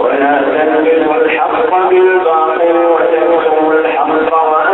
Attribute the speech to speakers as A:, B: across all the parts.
A: ولا تنبذوا الحق بالباطل وتنبذوا الحق وأنتم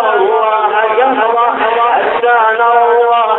A: الله جهرا الله.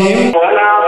A: Hola,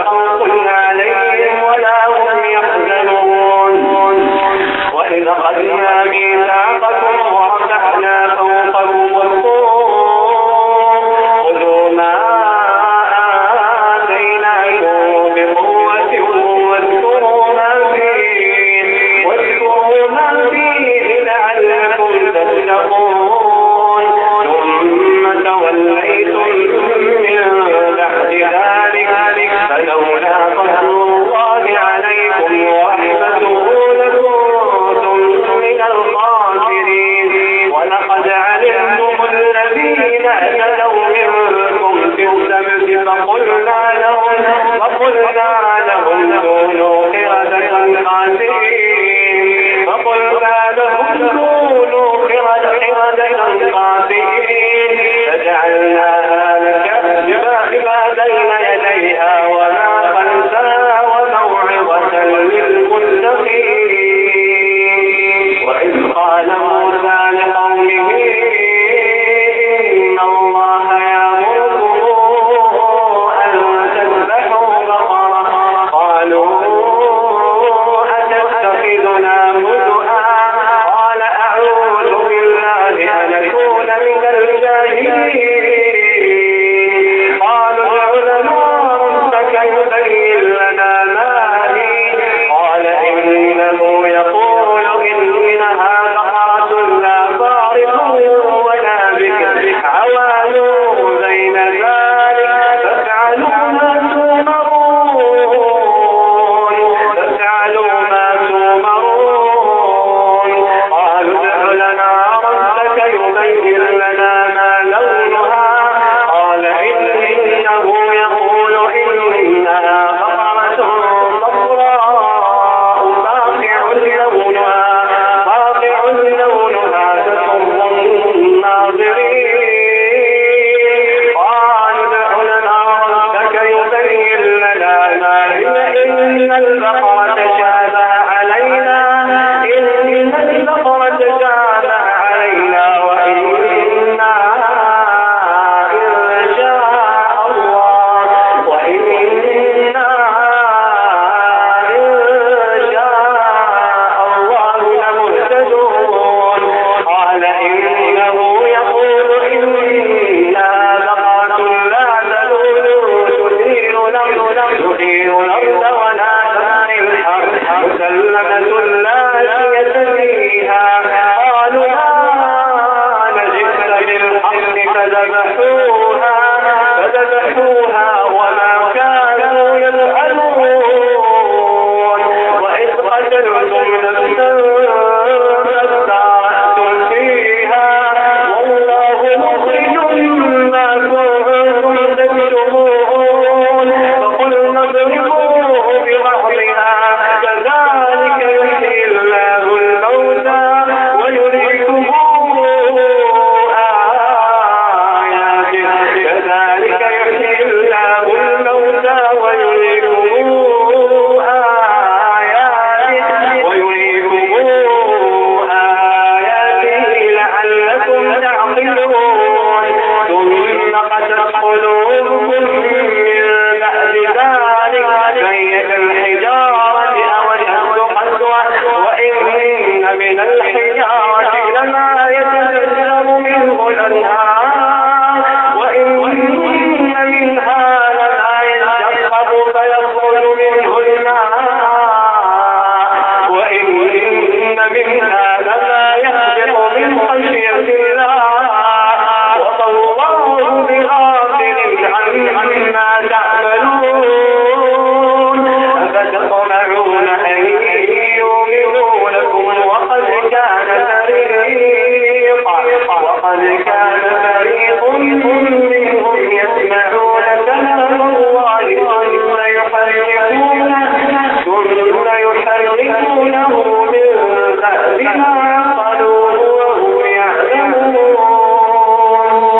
A: Señor. thân hái